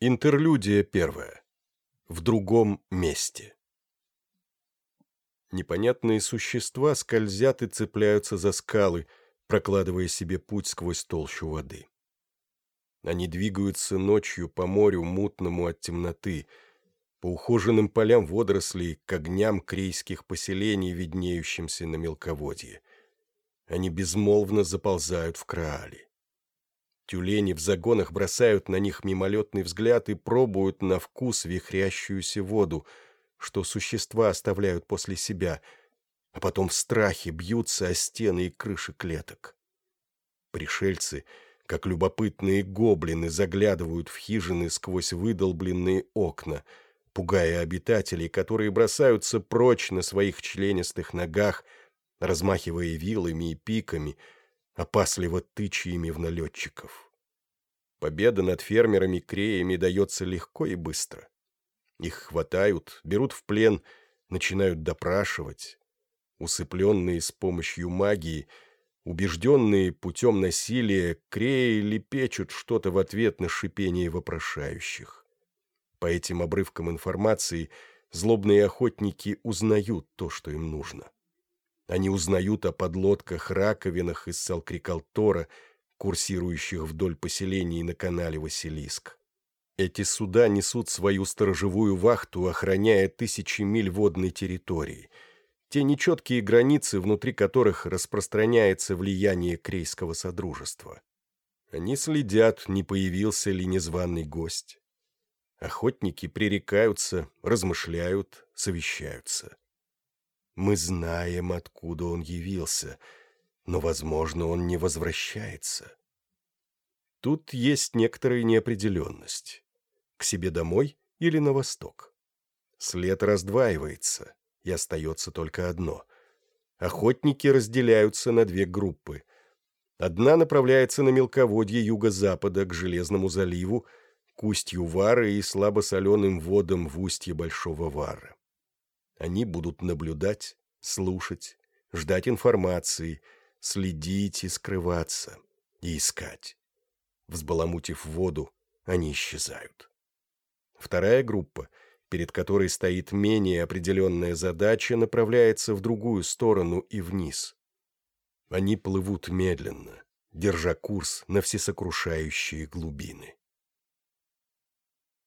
Интерлюдия первая. В другом месте. Непонятные существа скользят и цепляются за скалы, прокладывая себе путь сквозь толщу воды. Они двигаются ночью по морю, мутному от темноты, по ухоженным полям водорослей, к огням крейских поселений, виднеющимся на мелководье. Они безмолвно заползают в Краали. Тюлени в загонах бросают на них мимолетный взгляд и пробуют на вкус вихрящуюся воду, что существа оставляют после себя, а потом в страхе бьются о стены и крыши клеток. Пришельцы, как любопытные гоблины, заглядывают в хижины сквозь выдолбленные окна, пугая обитателей, которые бросаются прочь на своих членистых ногах, размахивая вилами и пиками — опасливо тычьями в налетчиков. Победа над фермерами-креями дается легко и быстро. Их хватают, берут в плен, начинают допрашивать. Усыпленные с помощью магии, убежденные путем насилия, креи лепечут что-то в ответ на шипение вопрошающих. По этим обрывкам информации злобные охотники узнают то, что им нужно. Они узнают о подлодках, раковинах из Салкрикалтора, курсирующих вдоль поселений на канале Василиск. Эти суда несут свою сторожевую вахту, охраняя тысячи миль водной территории, те нечеткие границы, внутри которых распространяется влияние Крейского Содружества. Они следят, не появился ли незваный гость. Охотники пререкаются, размышляют, совещаются. Мы знаем, откуда он явился, но, возможно, он не возвращается. Тут есть некоторая неопределенность. К себе домой или на восток? След раздваивается, и остается только одно. Охотники разделяются на две группы. Одна направляется на мелководье юго-запада к Железному заливу, к устью Вары и слабосоленым водам в устье Большого Вара. Они будут наблюдать, слушать, ждать информации, следить и скрываться, и искать. Взбаламутив воду, они исчезают. Вторая группа, перед которой стоит менее определенная задача, направляется в другую сторону и вниз. Они плывут медленно, держа курс на всесокрушающие глубины.